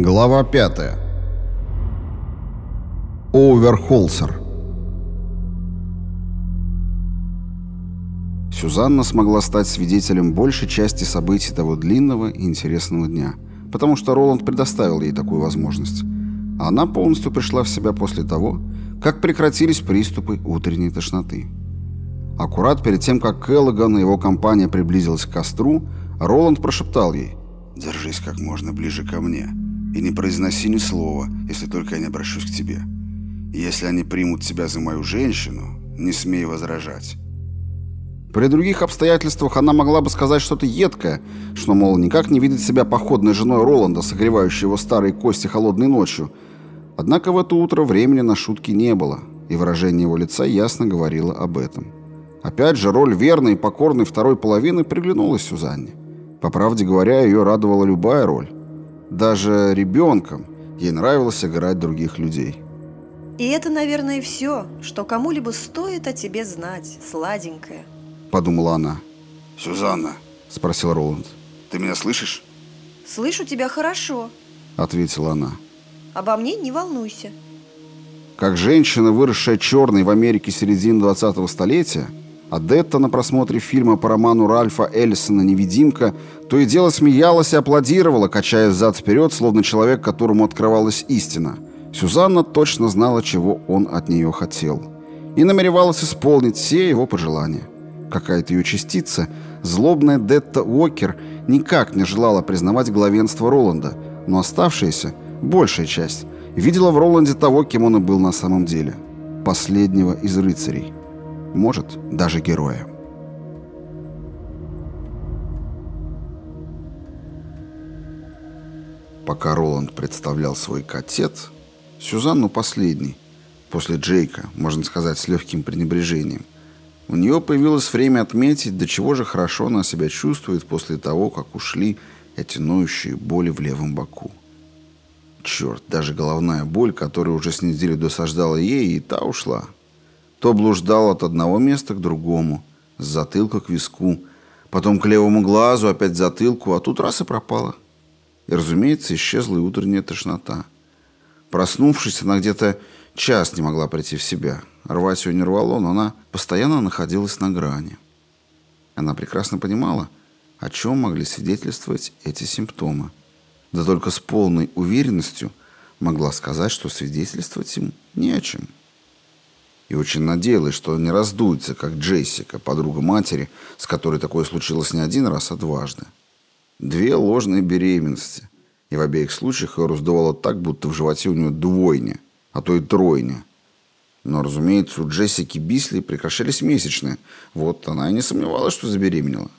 Глава 5. Оуверхолсер. Сюзанна смогла стать свидетелем большей части событий того длинного и интересного дня, потому что Роланд предоставил ей такую возможность. Она полностью пришла в себя после того, как прекратились приступы утренней тошноты. Аккурат перед тем, как Келлоган и его компания приблизилась к костру, Роланд прошептал ей «Держись как можно ближе ко мне и не произноси ни слова, если только я не обращусь к тебе. Если они примут тебя за мою женщину, не смей возражать». При других обстоятельствах она могла бы сказать что-то едкое, что, мол, никак не видит себя походной женой Роланда, согревающей его старые кости холодной ночью. Однако в это утро времени на шутки не было, и выражение его лица ясно говорило об этом. Опять же, роль верной и покорной второй половины приглянулась Сюзанне. По правде говоря, ее радовала любая роль. Даже ребенком ей нравилось играть других людей. И это, наверное, все, что кому-либо стоит о тебе знать, сладенькая. Подумала она. «Сюзанна», — спросил Роланд, — «ты меня слышишь?» «Слышу тебя хорошо», — ответила она. «Обо мне не волнуйся». Как женщина, выросшая черной в Америке середины 20-го столетия, Адетта на просмотре фильма по роману Ральфа Эллисона «Невидимка» то и дело смеялась и аплодировала, качаясь зад-вперед, словно человек, которому открывалась истина. Сюзанна точно знала, чего он от нее хотел. И намеревалась исполнить все его пожелания. Какая-то ее частица, злобная Детта Уокер, никак не желала признавать главенство Роланда, но оставшаяся, большая часть, видела в Роланде того, кем он и был на самом деле. Последнего из рыцарей может, даже героя. Пока Роланд представлял свой котет, Сюзанну последний, после Джейка, можно сказать, с легким пренебрежением, у нее появилось время отметить, до чего же хорошо она себя чувствует после того, как ушли эти ноющие боли в левом боку. Черт, даже головная боль, которая уже с неделю досаждала ей, и та ушла. То блуждал от одного места к другому, с затылка к виску, потом к левому глазу, опять затылку, а тут раз и пропала. И, разумеется, исчезла и утренняя тошнота. Проснувшись, она где-то час не могла прийти в себя. Рвать ее не рвало, но она постоянно находилась на грани. Она прекрасно понимала, о чем могли свидетельствовать эти симптомы. Да только с полной уверенностью могла сказать, что свидетельствовать им не о чем и очень надеялась, что не раздуется, как Джессика, подруга матери, с которой такое случилось не один раз, а дважды. Две ложные беременности, и в обеих случаях ее раздувало так, будто в животе у нее двойня, а то и тройня. Но, разумеется, у Джессики Бисли прекращались месячные. Вот она и не сомневалась, что забеременела.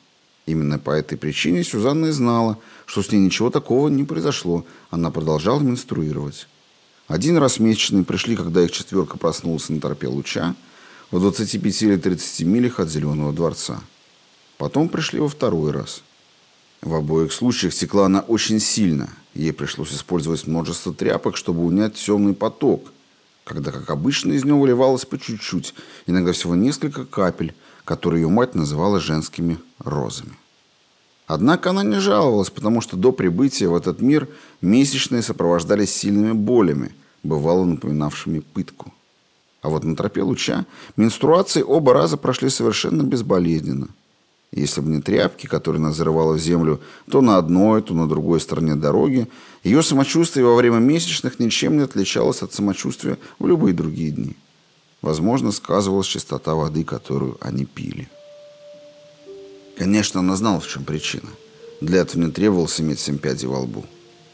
Именно по этой причине Сюзанна и знала, что с ней ничего такого не произошло. Она продолжала менструировать. Один раз месячные пришли, когда их четверка проснулась на торпе луча в 25 или 30 милях от Зеленого дворца. Потом пришли во второй раз. В обоих случаях текла она очень сильно. Ей пришлось использовать множество тряпок, чтобы унять темный поток, когда, как обычно, из него выливалось по чуть-чуть, иногда всего несколько капель, которые ее мать называла женскими розами. Однако она не жаловалась, потому что до прибытия в этот мир месячные сопровождались сильными болями, бывало напоминавшими пытку. А вот на тропе луча менструации оба раза прошли совершенно безболезненно. Если бы не тряпки, которые она зарывала в землю то на одной, то на другой стороне дороги, ее самочувствие во время месячных ничем не отличалось от самочувствия в любые другие дни. Возможно, сказывалась чистота воды, которую они пили. Конечно, она знала, в чем причина. Для этого не требовалось иметь семь пядей во лбу.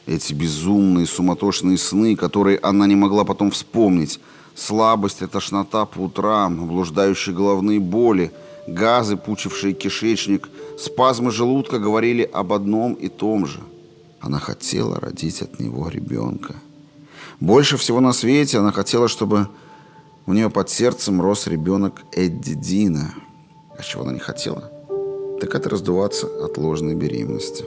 Эти безумные, суматошные сны, которые она не могла потом вспомнить, слабость и тошнота по утрам, блуждающие головные боли, газы, пучившие кишечник, спазмы желудка говорили об одном и том же. Она хотела родить от него ребенка. Больше всего на свете она хотела, чтобы у нее под сердцем рос ребенок Эдди Дина. А чего она не хотела? Так это раздуваться от ложной беременности.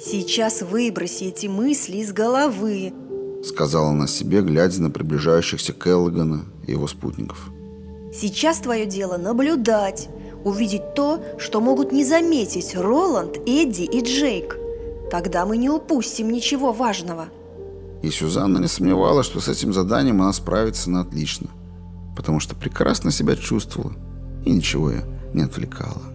«Сейчас выброси эти мысли из головы», сказала она себе, глядя на приближающихся Келлогана и его спутников. «Сейчас твое дело наблюдать, увидеть то, что могут не заметить Роланд, Эдди и Джейк. Тогда мы не упустим ничего важного». И Сюзанна не сомневалась, что с этим заданием она справится на отлично, потому что прекрасно себя чувствовала и ничего ее не отвлекала.